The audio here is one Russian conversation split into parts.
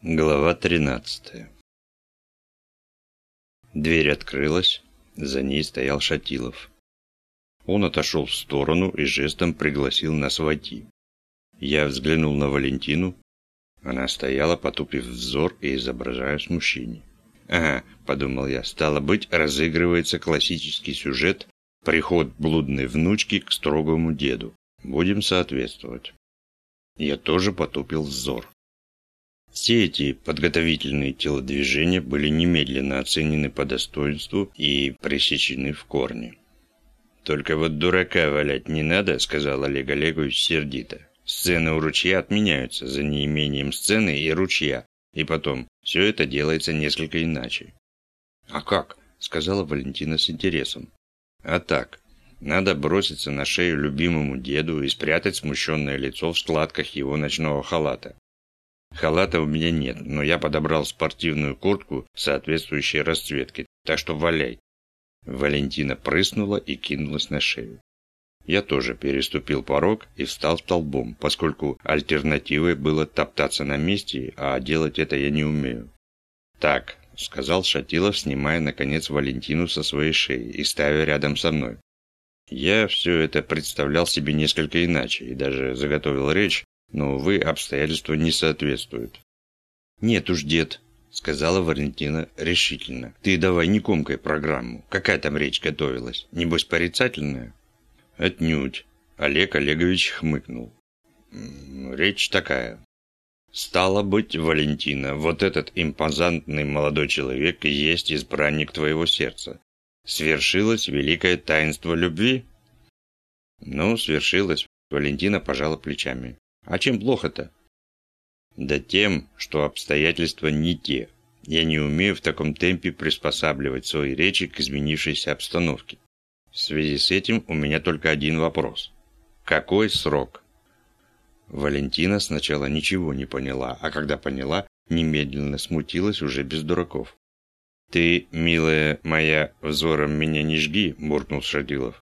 Глава 13 Дверь открылась, за ней стоял Шатилов. Он отошел в сторону и жестом пригласил нас войти. Я взглянул на Валентину. Она стояла, потупив взор и изображая смущение. «Ага», — подумал я, — «стало быть, разыгрывается классический сюжет «Приход блудной внучки к строгому деду». Будем соответствовать». Я тоже потупил взор. Все эти подготовительные телодвижения были немедленно оценены по достоинству и пресечены в корне. «Только вот дурака валять не надо», — сказал Олег Олегович сердито. «Сцены у ручья отменяются за неимением сцены и ручья. И потом, все это делается несколько иначе». «А как?» — сказала Валентина с интересом. «А так. Надо броситься на шею любимому деду и спрятать смущенное лицо в складках его ночного халата. Халата у меня нет, но я подобрал спортивную куртку соответствующей расцветки, так что валяй. Валентина прыснула и кинулась на шею. Я тоже переступил порог и встал столбом, поскольку альтернативой было топтаться на месте, а делать это я не умею. «Так», — сказал Шатилов, снимая, наконец, Валентину со своей шеи и ставя рядом со мной. Я все это представлял себе несколько иначе и даже заготовил речь, но, увы, обстоятельства не соответствуют. «Нет уж, дед», — сказала Валентина решительно. «Ты давай не комкай программу. Какая там речь готовилась? Небось, порицательная?» «Отнюдь», — Олег Олегович хмыкнул. «Речь такая. Стало быть, Валентина, вот этот импозантный молодой человек и есть избранник твоего сердца. Свершилось великое таинство любви?» «Ну, свершилось», — Валентина пожала плечами. А чем плохо-то? Да тем, что обстоятельства не те. Я не умею в таком темпе приспосабливать свои речи к изменившейся обстановке. В связи с этим у меня только один вопрос. Какой срок? Валентина сначала ничего не поняла, а когда поняла, немедленно смутилась уже без дураков. «Ты, милая моя, взором меня не жги», – буркнул Шадилов.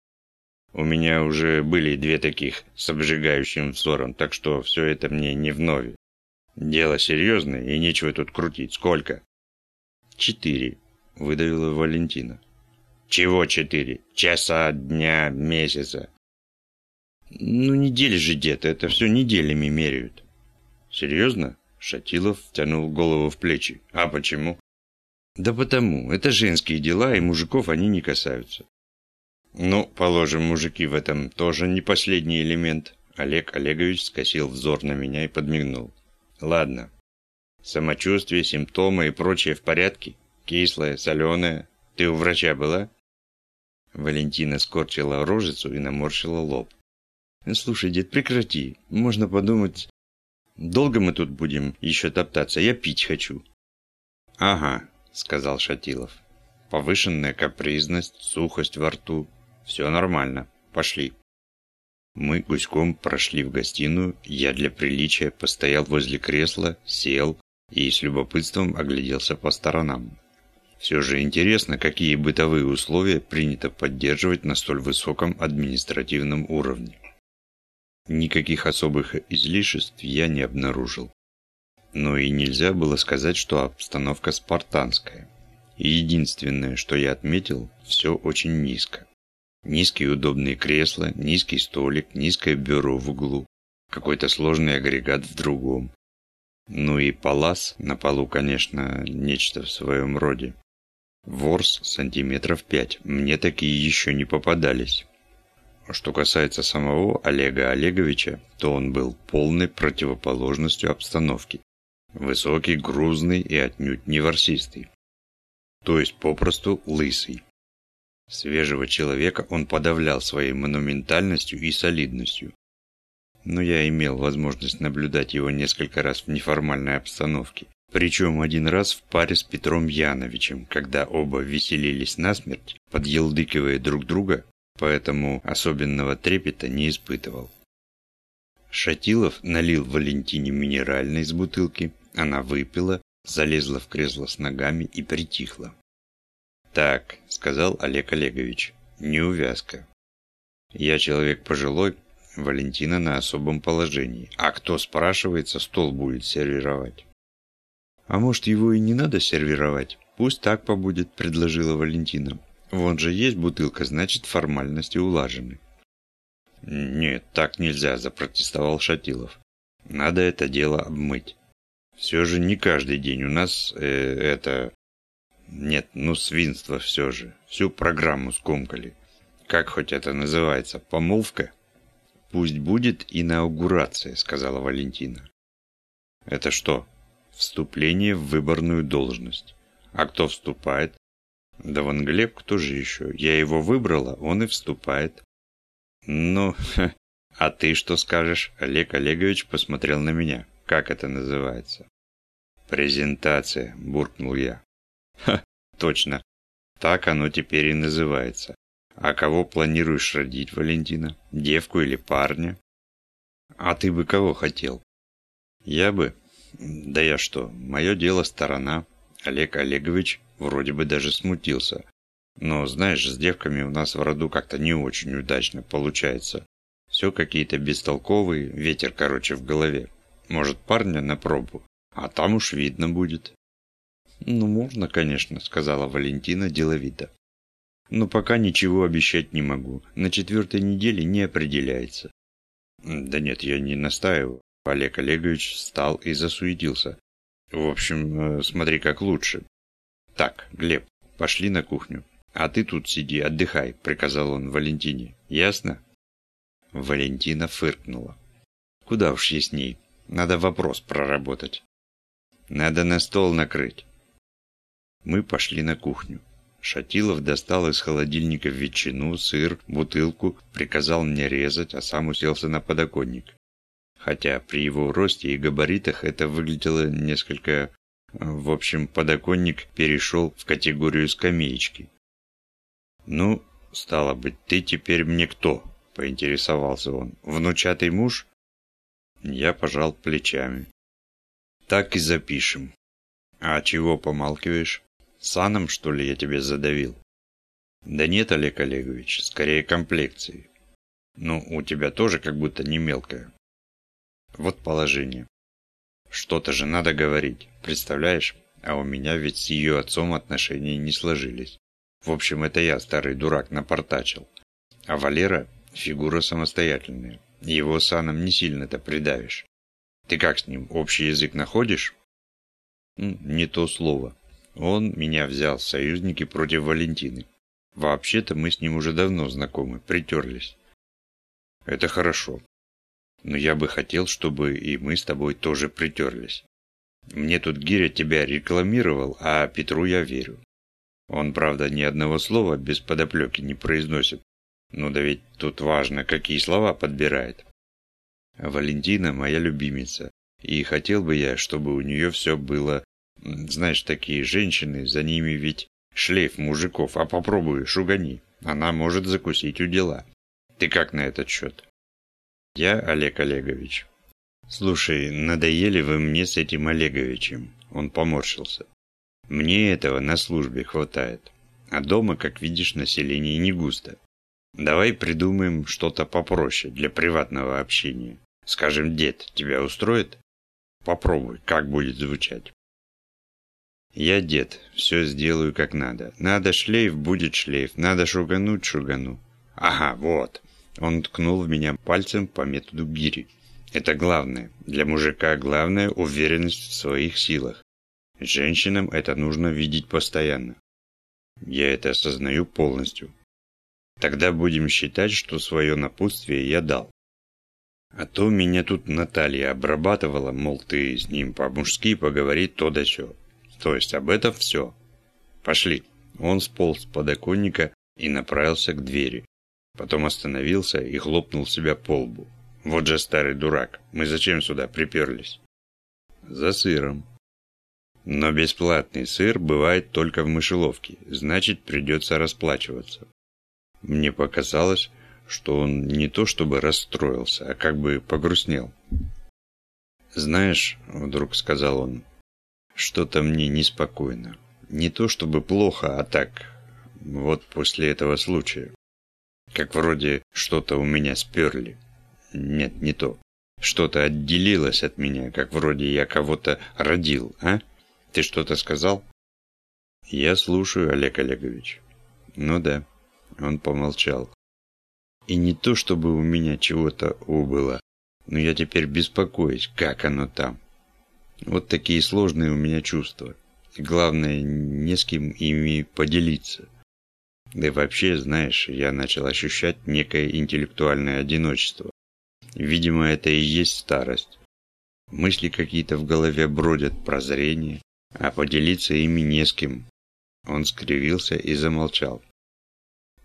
У меня уже были две таких с обжигающим взором, так что все это мне не вновь. Дело серьезное, и нечего тут крутить. Сколько? Четыре, выдавила Валентина. Чего четыре? Часа, дня, месяца? Ну, недели же, дед, это все неделями меряют. Серьезно? Шатилов втянул голову в плечи. А почему? Да потому, это женские дела, и мужиков они не касаются. Ну, положим, мужики в этом тоже не последний элемент. Олег Олегович скосил взор на меня и подмигнул. Ладно. Самочувствие, симптомы и прочее в порядке? Кислое, соленое? Ты у врача была? Валентина скорчила рожицу и наморщила лоб. «Слушай, дед, прекрати. Можно подумать, долго мы тут будем еще топтаться? Я пить хочу». «Ага», — сказал Шатилов. «Повышенная капризность, сухость во рту, все нормально. Пошли. Мы гуськом прошли в гостиную, я для приличия постоял возле кресла, сел и с любопытством огляделся по сторонам. Все же интересно, какие бытовые условия принято поддерживать на столь высоком административном уровне. Никаких особых излишеств я не обнаружил. Но и нельзя было сказать, что обстановка спартанская. единственное, что я отметил, все очень низко. Низкие удобные кресла, низкий столик, низкое бюро в углу, какой-то сложный агрегат в другом. Ну и палас, на полу, конечно, нечто в своем роде. Ворс сантиметров пять, мне такие еще не попадались. Что касается самого Олега Олеговича, то он был полной противоположностью обстановки. Высокий, грузный и отнюдь не ворсистый. То есть попросту лысый. Свежего человека он подавлял своей монументальностью и солидностью. Но я имел возможность наблюдать его несколько раз в неформальной обстановке. Причем один раз в паре с Петром Яновичем, когда оба веселились насмерть, подъелдыкивая друг друга, поэтому особенного трепета не испытывал. Шатилов налил Валентине минеральной из бутылки, она выпила, залезла в кресло с ногами и притихла. «Так», — сказал Олег Олегович, — «неувязка. Я человек пожилой, Валентина на особом положении. А кто спрашивается, стол будет сервировать». А может, его и не надо сервировать? Пусть так побудет, предложила Валентина. Вон же есть бутылка, значит, формальности улажены. Нет, так нельзя, запротестовал Шатилов. Надо это дело обмыть. Все же не каждый день у нас э, это... Нет, ну свинство все же. Всю программу скомкали. Как хоть это называется? Помолвка? Пусть будет инаугурация, сказала Валентина. Это что? Вступление в выборную должность. А кто вступает? Да вон Глеб, кто же еще? Я его выбрала, он и вступает. Ну, а ты что скажешь? Олег Олегович посмотрел на меня. Как это называется? Презентация, буркнул я. Ха, точно. Так оно теперь и называется. А кого планируешь родить, Валентина? Девку или парня? А ты бы кого хотел? Я бы... Да я что, мое дело сторона. Олег Олегович вроде бы даже смутился. Но, знаешь, с девками у нас в роду как-то не очень удачно получается. Все какие-то бестолковые, ветер, короче, в голове. Может, парня на пробу, а там уж видно будет. Ну, можно, конечно, сказала Валентина деловито. Но пока ничего обещать не могу. На четвертой неделе не определяется. Да нет, я не настаиваю. Олег Олегович встал и засуетился. В общем, э, смотри как лучше. Так, Глеб, пошли на кухню. А ты тут сиди, отдыхай, приказал он Валентине. Ясно? Валентина фыркнула. Куда уж ясней. Надо вопрос проработать. Надо на стол накрыть. Мы пошли на кухню. Шатилов достал из холодильника ветчину, сыр, бутылку, приказал мне резать, а сам уселся на подоконник. Хотя при его росте и габаритах это выглядело несколько... В общем, подоконник перешел в категорию скамеечки. «Ну, стало быть, ты теперь мне кто?» – поинтересовался он. «Внучатый муж?» Я пожал плечами. «Так и запишем. А чего помалкиваешь?» Саном, что ли, я тебе задавил? Да нет, Олег Олегович, скорее комплекции. Ну, у тебя тоже как будто не мелкая. Вот положение. Что-то же надо говорить, представляешь? А у меня ведь с ее отцом отношения не сложились. В общем, это я, старый дурак, напортачил. А Валера – фигура самостоятельная. Его саном не сильно-то придавишь. Ты как с ним, общий язык находишь? Не то слово. Он меня взял в союзники против Валентины. Вообще-то мы с ним уже давно знакомы, притерлись. Это хорошо. Но я бы хотел, чтобы и мы с тобой тоже притерлись. Мне тут Гиря тебя рекламировал, а Петру я верю. Он, правда, ни одного слова без подоплеки не произносит. Ну да ведь тут важно, какие слова подбирает. Валентина моя любимица, и хотел бы я, чтобы у нее все было знаешь, такие женщины, за ними ведь шлейф мужиков, а попробуй, шугани. Она может закусить у дела. Ты как на этот счет? Я Олег Олегович. Слушай, надоели вы мне с этим Олеговичем. Он поморщился. Мне этого на службе хватает. А дома, как видишь, население не густо. Давай придумаем что-то попроще для приватного общения. Скажем, дед, тебя устроит? Попробуй, как будет звучать. Я дед, все сделаю как надо. Надо шлейф, будет шлейф. Надо шугануть, шугану. Ага, вот. Он ткнул в меня пальцем по методу гири. Это главное. Для мужика главное уверенность в своих силах. Женщинам это нужно видеть постоянно. Я это осознаю полностью. Тогда будем считать, что свое напутствие я дал. А то меня тут Наталья обрабатывала, мол, ты с ним по-мужски поговори то да сё. То есть об этом все. Пошли. Он сполз с подоконника и направился к двери. Потом остановился и хлопнул себя по лбу. Вот же старый дурак. Мы зачем сюда приперлись? За сыром. Но бесплатный сыр бывает только в мышеловке, значит придется расплачиваться. Мне показалось, что он не то чтобы расстроился, а как бы погрустнел. «Знаешь», — вдруг сказал он, что-то мне неспокойно. Не то чтобы плохо, а так, вот после этого случая. Как вроде что-то у меня сперли. Нет, не то. Что-то отделилось от меня, как вроде я кого-то родил, а? Ты что-то сказал?» «Я слушаю, Олег Олегович». «Ну да». Он помолчал. «И не то, чтобы у меня чего-то убыло, но я теперь беспокоюсь, как оно там. Вот такие сложные у меня чувства. Главное, не с кем ими поделиться. Да и вообще, знаешь, я начал ощущать некое интеллектуальное одиночество. Видимо, это и есть старость. Мысли какие-то в голове бродят, прозрение, а поделиться ими не с кем. Он скривился и замолчал.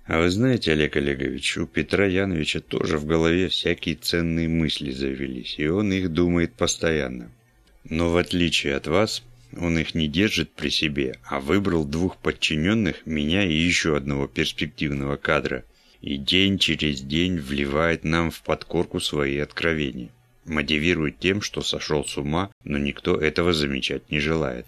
А вы знаете, Олег Олегович, у Петра Яновича тоже в голове всякие ценные мысли завелись, и он их думает постоянно. Но в отличие от вас, он их не держит при себе, а выбрал двух подчиненных, меня и еще одного перспективного кадра, и день через день вливает нам в подкорку свои откровения. Мотивирует тем, что сошел с ума, но никто этого замечать не желает.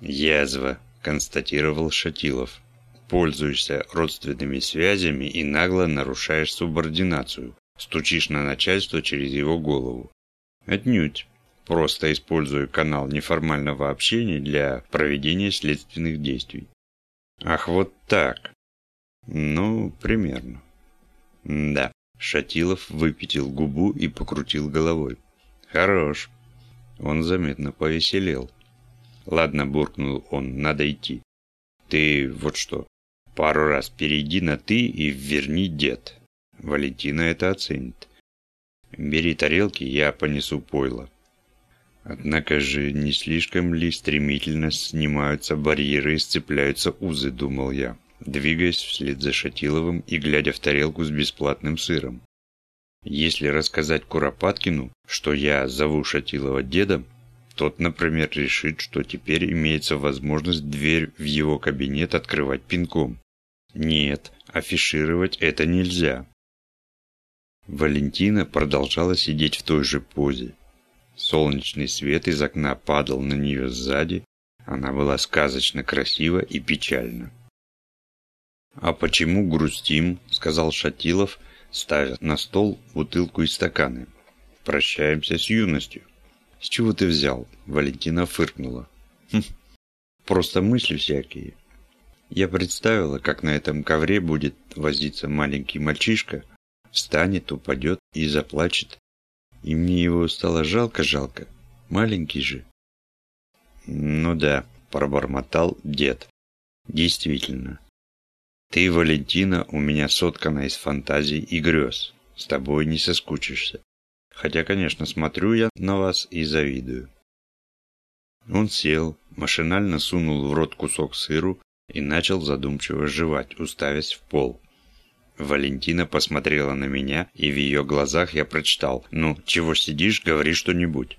«Язва», – констатировал Шатилов пользуешься родственными связями и нагло нарушаешь субординацию, стучишь на начальство через его голову. Отнюдь. Просто использую канал неформального общения для проведения следственных действий. Ах, вот так. Ну, примерно. Да. Шатилов выпятил губу и покрутил головой. Хорош. Он заметно повеселел. Ладно, буркнул он, надо идти. Ты вот что, Пару раз перейди на «ты» и верни дед. Валентина это оценит. Бери тарелки, я понесу пойло. Однако же не слишком ли стремительно снимаются барьеры и сцепляются узы, думал я, двигаясь вслед за Шатиловым и глядя в тарелку с бесплатным сыром. Если рассказать Куропаткину, что я зову Шатилова дедом, тот, например, решит, что теперь имеется возможность дверь в его кабинет открывать пинком. Нет, афишировать это нельзя. Валентина продолжала сидеть в той же позе. Солнечный свет из окна падал на нее сзади. Она была сказочно красива и печальна. «А почему грустим?» – сказал Шатилов, ставя на стол бутылку и стаканы. «Прощаемся с юностью». «С чего ты взял?» – Валентина фыркнула. «Хм, просто мысли всякие. Я представила, как на этом ковре будет возиться маленький мальчишка, встанет, упадет и заплачет. И мне его стало жалко-жалко. Маленький же. Ну да, пробормотал дед. Действительно. Ты, Валентина, у меня соткана из фантазий и грез. С тобой не соскучишься. Хотя, конечно, смотрю я на вас и завидую. Он сел, машинально сунул в рот кусок сыру и начал задумчиво жевать, уставясь в пол. Валентина посмотрела на меня, и в ее глазах я прочитал «Ну, чего сидишь, говори что-нибудь».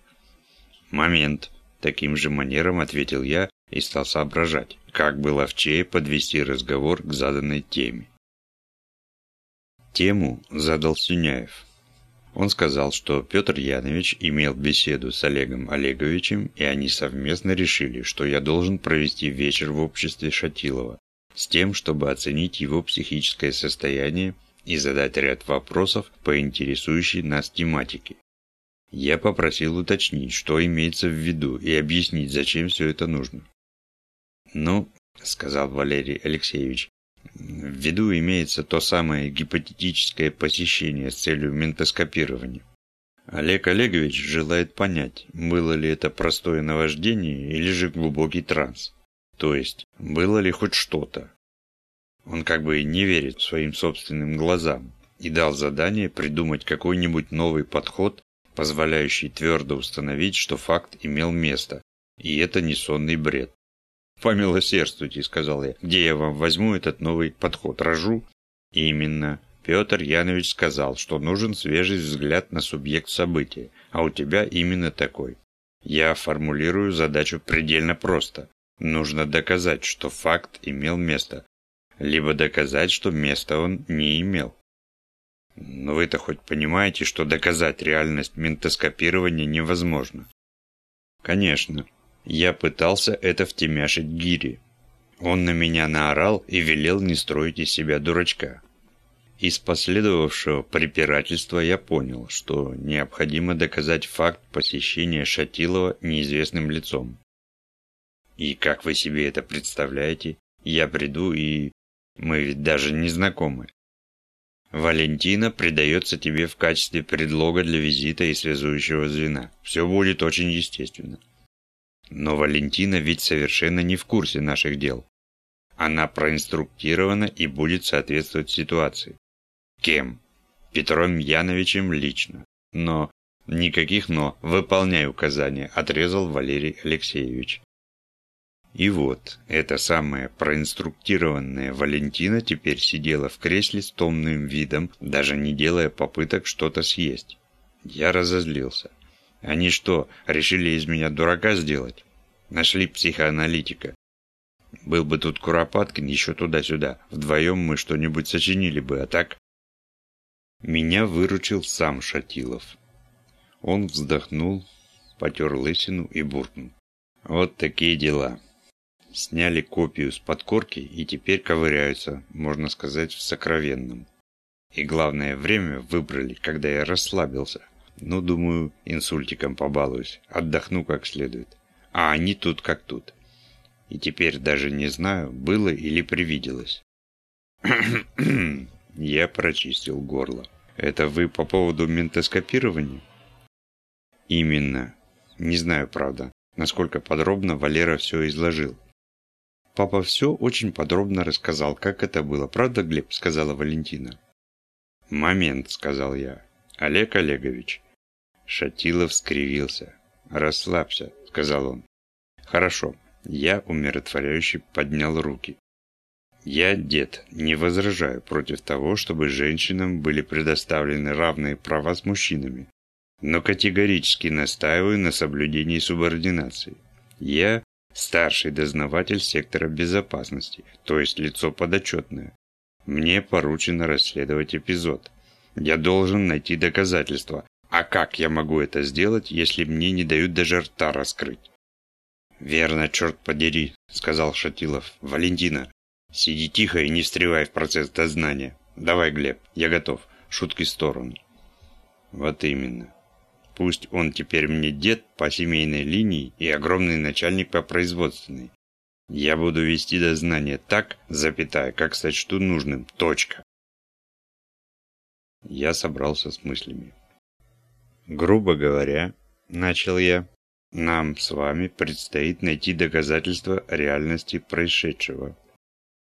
«Момент», – таким же манером ответил я и стал соображать, как бы ловчее подвести разговор к заданной теме. Тему задал Сюняев. Он сказал, что Петр Янович имел беседу с Олегом Олеговичем, и они совместно решили, что я должен провести вечер в обществе Шатилова, с тем, чтобы оценить его психическое состояние и задать ряд вопросов по интересующей нас тематике. Я попросил уточнить, что имеется в виду, и объяснить, зачем все это нужно. «Ну», — сказал Валерий Алексеевич, в виду имеется то самое гипотетическое посещение с целью ментоскопирования. Олег Олегович желает понять, было ли это простое наваждение или же глубокий транс. То есть, было ли хоть что-то. Он как бы не верит своим собственным глазам и дал задание придумать какой-нибудь новый подход, позволяющий твердо установить, что факт имел место, и это не сонный бред. «Помилосердствуйте», — сказал я, — «где я вам возьму этот новый подход? Рожу?» «Именно. Петр Янович сказал, что нужен свежий взгляд на субъект события, а у тебя именно такой. Я формулирую задачу предельно просто. Нужно доказать, что факт имел место, либо доказать, что места он не имел. Но вы-то хоть понимаете, что доказать реальность ментоскопирования невозможно? Конечно, я пытался это втемяшить Гири. Он на меня наорал и велел не строить из себя дурачка. Из последовавшего препирательства я понял, что необходимо доказать факт посещения Шатилова неизвестным лицом. И как вы себе это представляете? Я приду и... Мы ведь даже не знакомы. Валентина придается тебе в качестве предлога для визита и связующего звена. Все будет очень естественно. Но Валентина ведь совершенно не в курсе наших дел. Она проинструктирована и будет соответствовать ситуации. Кем? Петром Яновичем лично. Но, никаких «но», выполняй указания, отрезал Валерий Алексеевич. И вот, эта самая проинструктированная Валентина теперь сидела в кресле с томным видом, даже не делая попыток что-то съесть. Я разозлился. Они что, решили из меня дурака сделать? Нашли психоаналитика. Был бы тут Куропаткин еще туда-сюда. Вдвоем мы что-нибудь сочинили бы, а так... Меня выручил сам Шатилов. Он вздохнул, потер лысину и буркнул. Вот такие дела. Сняли копию с подкорки и теперь ковыряются, можно сказать, в сокровенном. И главное, время выбрали, когда я расслабился. Ну, думаю, инсультиком побалуюсь, отдохну как следует. А они тут как тут. И теперь даже не знаю, было или привиделось. Я прочистил горло. Это вы по поводу ментоскопирования? Именно. Не знаю, правда, насколько подробно Валера все изложил. Папа все очень подробно рассказал, как это было. Правда, Глеб?» – сказала Валентина. «Момент», – сказал я. «Олег Олегович». Шатилов скривился. «Расслабься», – сказал он. «Хорошо». Я умиротворяюще поднял руки. Я, дед, не возражаю против того, чтобы женщинам были предоставлены равные права с мужчинами, но категорически настаиваю на соблюдении субординации. Я Старший дознаватель сектора безопасности, то есть лицо подотчетное. Мне поручено расследовать эпизод. Я должен найти доказательства. А как я могу это сделать, если мне не дают даже рта раскрыть? «Верно, черт подери», — сказал Шатилов. «Валентина, сиди тихо и не встревай в процесс дознания. Давай, Глеб, я готов. Шутки в сторону». «Вот именно. Пусть он теперь мне дед по семейной линии и огромный начальник по производственной. Я буду вести дознание так, запятая, как сочту нужным. Точка. Я собрался с мыслями. Грубо говоря, начал я, нам с вами предстоит найти доказательства реальности происшедшего.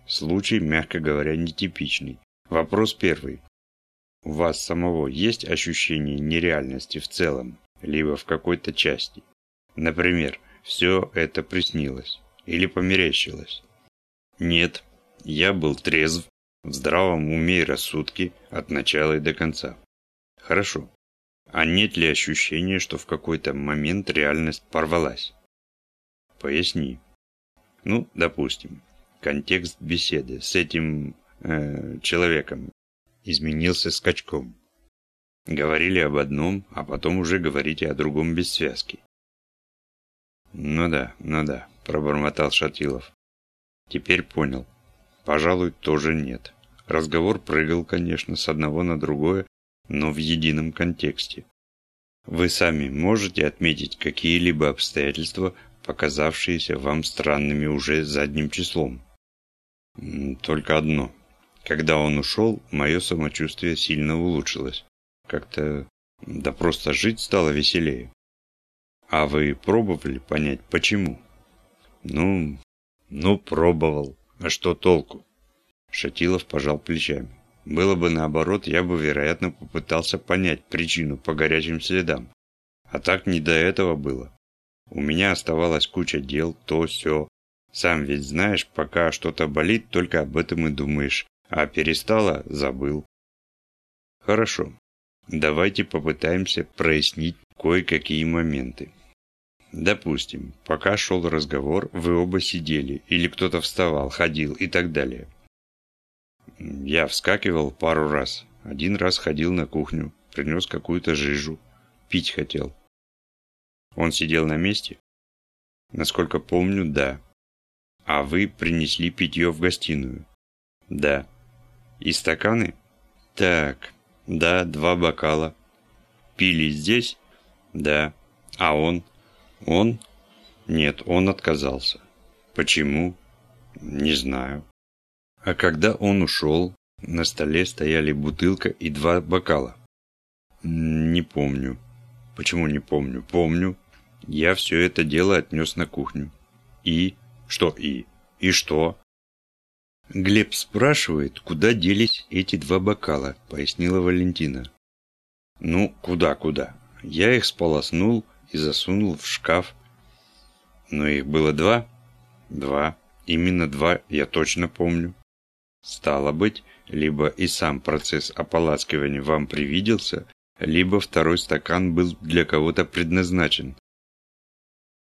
Случай, мягко говоря, нетипичный. Вопрос первый. У вас самого есть ощущение нереальности в целом, либо в какой-то части? Например, все это приснилось или померещилось? Нет, я был трезв, в здравом уме и рассудке от начала и до конца. Хорошо. А нет ли ощущения, что в какой-то момент реальность порвалась? Поясни. Ну, допустим, контекст беседы с этим э, человеком изменился скачком. Говорили об одном, а потом уже говорите о другом без связки. «Ну да, ну да», – пробормотал Шатилов. «Теперь понял. Пожалуй, тоже нет. Разговор прыгал, конечно, с одного на другое, но в едином контексте. Вы сами можете отметить какие-либо обстоятельства, показавшиеся вам странными уже задним числом? Только одно. Когда он ушел, мое самочувствие сильно улучшилось. Как-то... да просто жить стало веселее. А вы пробовали понять, почему? Ну... ну, пробовал. А что толку? Шатилов пожал плечами. Было бы наоборот, я бы, вероятно, попытался понять причину по горячим следам. А так не до этого было. У меня оставалась куча дел, то все. Сам ведь знаешь, пока что-то болит, только об этом и думаешь. А перестала – забыл. Хорошо. Давайте попытаемся прояснить кое-какие моменты. Допустим, пока шел разговор, вы оба сидели, или кто-то вставал, ходил и так далее. Я вскакивал пару раз. Один раз ходил на кухню, принес какую-то жижу. Пить хотел. Он сидел на месте? Насколько помню, да. А вы принесли питье в гостиную? Да. И стаканы? Так, да, два бокала. Пили здесь? Да. А он? Он? Нет, он отказался. Почему? Не знаю. А когда он ушел, на столе стояли бутылка и два бокала. Не помню. Почему не помню? Помню. Я все это дело отнес на кухню. И? Что и? И что? Глеб спрашивает, куда делись эти два бокала, пояснила Валентина. Ну, куда-куда. Я их сполоснул и засунул в шкаф. Но их было два? Два. Именно два, я точно помню. Стало быть, либо и сам процесс ополаскивания вам привиделся, либо второй стакан был для кого-то предназначен.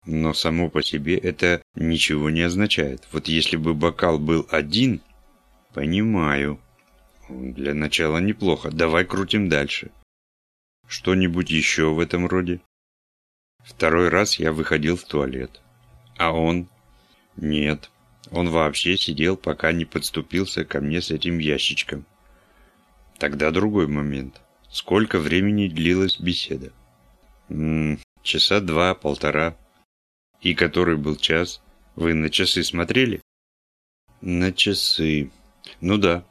Но само по себе это ничего не означает. Вот если бы бокал был один... Понимаю. Для начала неплохо. Давай крутим дальше. Что-нибудь еще в этом роде? Второй раз я выходил в туалет. А он? Нет. Он вообще сидел, пока не подступился ко мне с этим ящичком. Тогда другой момент. Сколько времени длилась беседа? М часа два-полтора. И который был час? Вы на часы смотрели? На часы. Ну да.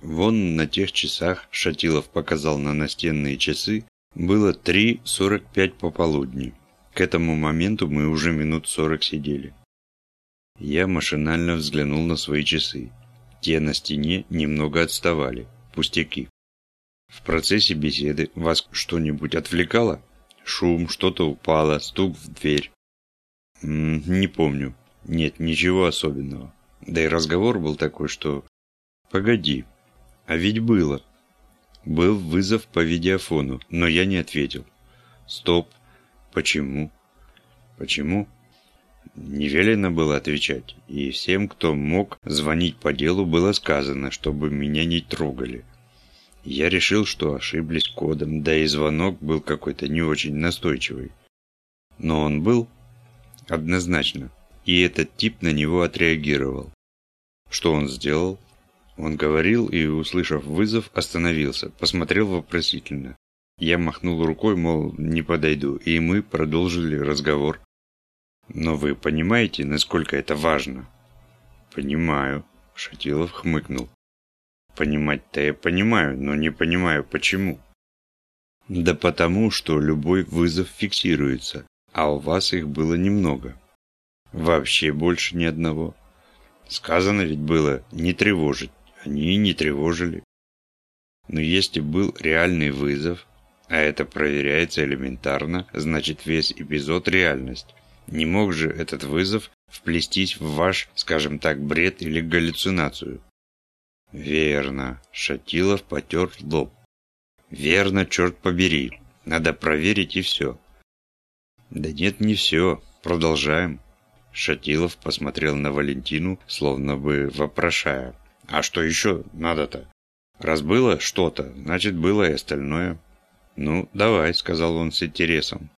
Вон на тех часах Шатилов показал на настенные часы. Было 3.45 пополудни. К этому моменту мы уже минут сорок сидели. Я машинально взглянул на свои часы. Те на стене немного отставали. Пустяки. В процессе беседы вас что-нибудь отвлекало? Шум, что-то упало, стук в дверь. Не помню. Нет, ничего особенного. Да и разговор был такой, что... Погоди. А ведь было. Был вызов по видеофону, но я не ответил. Стоп. Почему? Почему? Не велено было отвечать, и всем, кто мог звонить по делу, было сказано, чтобы меня не трогали. Я решил, что ошиблись кодом, да и звонок был какой-то не очень настойчивый. Но он был однозначно, и этот тип на него отреагировал. Что он сделал? Он говорил и, услышав вызов, остановился, посмотрел вопросительно. Я махнул рукой, мол, не подойду, и мы продолжили разговор. Но вы понимаете, насколько это важно? Понимаю, Шатилов хмыкнул. Понимать-то я понимаю, но не понимаю, почему. Да потому, что любой вызов фиксируется, а у вас их было немного. Вообще больше ни одного. Сказано ведь было не тревожить, они не тревожили. Но если был реальный вызов, а это проверяется элементарно, значит весь эпизод реальность. Не мог же этот вызов вплестись в ваш, скажем так, бред или галлюцинацию? Верно. Шатилов потер лоб. Верно, черт побери. Надо проверить и все. Да нет, не все. Продолжаем. Шатилов посмотрел на Валентину, словно бы вопрошая. А что еще надо-то? Раз было что-то, значит было и остальное. Ну, давай, сказал он с интересом.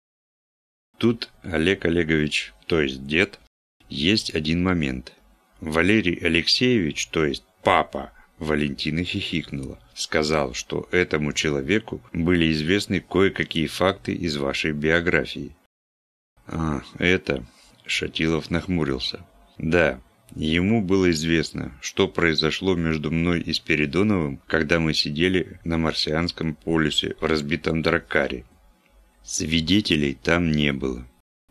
Тут, Олег Олегович, то есть дед, есть один момент. Валерий Алексеевич, то есть папа, Валентина хихикнула. Сказал, что этому человеку были известны кое-какие факты из вашей биографии. А, это... Шатилов нахмурился. Да, ему было известно, что произошло между мной и Спиридоновым, когда мы сидели на марсианском полюсе в разбитом дракаре. Свидетелей там не было.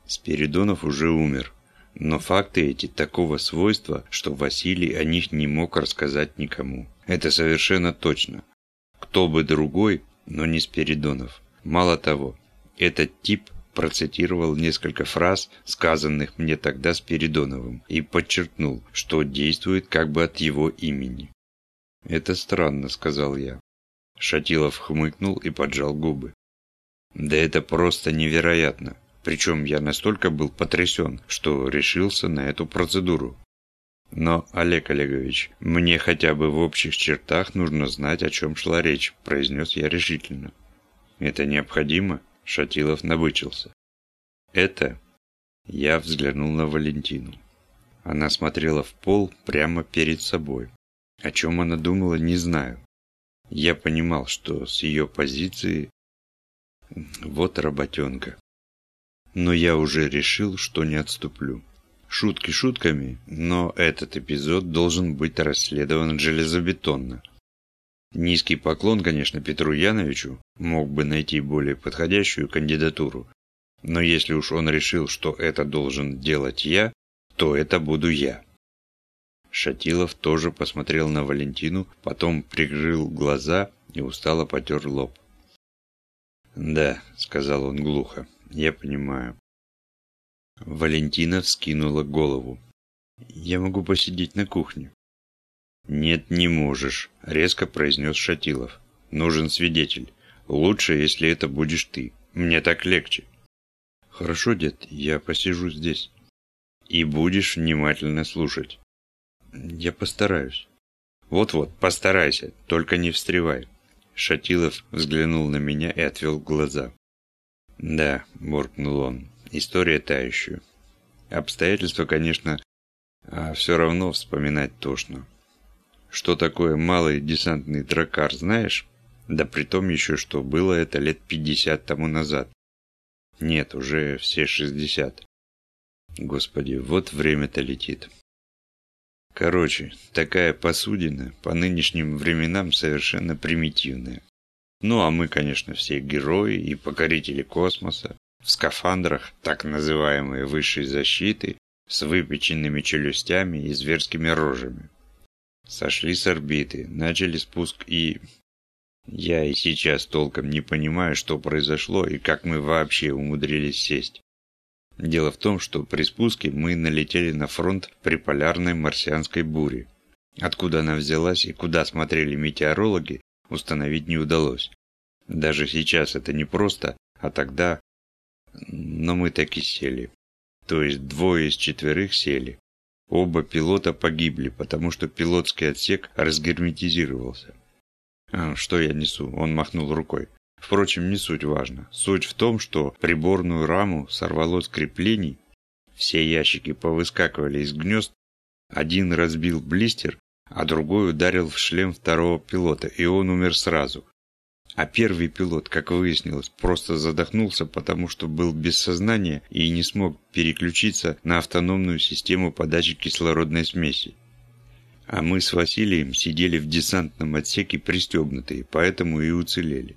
Спиридонов уже умер. Но факты эти такого свойства, что Василий о них не мог рассказать никому. Это совершенно точно. Кто бы другой, но не Спиридонов. Мало того, этот тип процитировал несколько фраз, сказанных мне тогда Спиридоновым, и подчеркнул, что действует как бы от его имени. «Это странно», — сказал я. Шатилов хмыкнул и поджал губы. Да это просто невероятно. Причем я настолько был потрясен, что решился на эту процедуру. Но, Олег Олегович, мне хотя бы в общих чертах нужно знать, о чем шла речь, произнес я решительно. Это необходимо? Шатилов набычился. Это... Я взглянул на Валентину. Она смотрела в пол прямо перед собой. О чем она думала, не знаю. Я понимал, что с ее позиции вот работенка. Но я уже решил, что не отступлю. Шутки шутками, но этот эпизод должен быть расследован железобетонно. Низкий поклон, конечно, Петру Яновичу, мог бы найти более подходящую кандидатуру. Но если уж он решил, что это должен делать я, то это буду я. Шатилов тоже посмотрел на Валентину, потом прикрыл глаза и устало потер лоб. «Да», — сказал он глухо, — «я понимаю. Валентина вскинула голову. «Я могу посидеть на кухне». «Нет, не можешь», – резко произнес Шатилов. «Нужен свидетель. Лучше, если это будешь ты. Мне так легче». «Хорошо, дед, я посижу здесь». «И будешь внимательно слушать». «Я постараюсь». «Вот-вот, постарайся, только не встревай». Шатилов взглянул на меня и отвел глаза. «Да», – буркнул он, История та еще. Обстоятельства, конечно, а все равно вспоминать тошно. Что такое малый десантный дракар, знаешь? Да при том еще, что было это лет пятьдесят тому назад. Нет, уже все шестьдесят. Господи, вот время-то летит. Короче, такая посудина по нынешним временам совершенно примитивная. Ну а мы, конечно, все герои и покорители космоса в скафандрах так называемой высшей защиты с выпеченными челюстями и зверскими рожами. Сошли с орбиты, начали спуск и... Я и сейчас толком не понимаю, что произошло и как мы вообще умудрились сесть. Дело в том, что при спуске мы налетели на фронт при полярной марсианской буре. Откуда она взялась и куда смотрели метеорологи, установить не удалось. Даже сейчас это не просто, а тогда но мы так и сели. То есть двое из четверых сели. Оба пилота погибли, потому что пилотский отсек разгерметизировался. А, что я несу? Он махнул рукой. Впрочем, не суть важно. Суть в том, что приборную раму сорвало с креплений, все ящики повыскакивали из гнезд, один разбил блистер, а другой ударил в шлем второго пилота, и он умер сразу. А первый пилот, как выяснилось, просто задохнулся, потому что был без сознания и не смог переключиться на автономную систему подачи кислородной смеси. А мы с Василием сидели в десантном отсеке пристегнутые, поэтому и уцелели.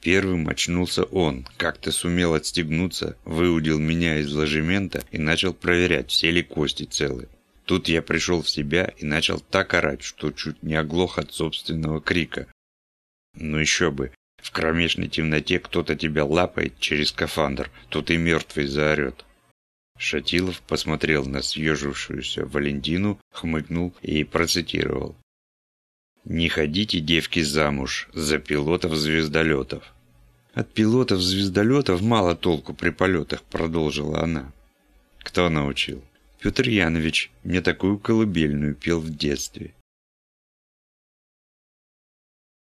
Первым очнулся он, как-то сумел отстегнуться, выудил меня из ложемента и начал проверять, все ли кости целы. Тут я пришел в себя и начал так орать, что чуть не оглох от собственного крика. Ну еще бы. В кромешной темноте кто-то тебя лапает через скафандр, тут и мертвый заорет. Шатилов посмотрел на съежившуюся Валентину, хмыкнул и процитировал. «Не ходите, девки, замуж за пилотов-звездолетов». «От пилотов-звездолетов мало толку при полетах», — продолжила она. «Кто научил?» «Петр Янович мне такую колыбельную пел в детстве.